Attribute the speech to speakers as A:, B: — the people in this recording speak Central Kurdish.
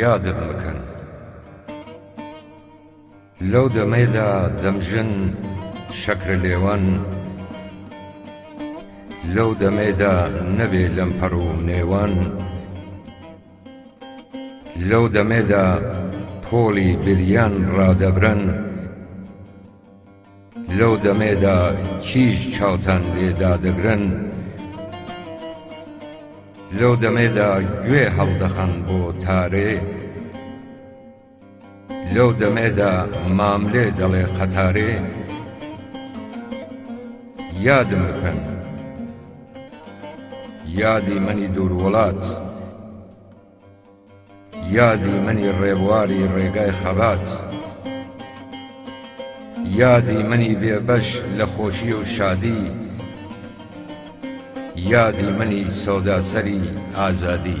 A: یادم مکەن لەو دەمەیدا دەمژن شەکرە لێوان لەو دەمەیدا نەبێ لەم پەڕ و نێوان لەو دەمێدا پۆڵی بریان ڕادەبرن لەو دەمێدا کیژ چاوتان لێ دادەگرن لەو دەمێدا گوێ هەڵدەخەن بۆ تارێ لەو دەمێدا ماملێ دەڵێ قەتارێ یادم بکەن یادی منی دوور وڵات یادی منی ڕێبواری ڕێگای خەبات یادی منی بێبەش لە خۆشی و شادی یادی منی سەوداسەری ئازادی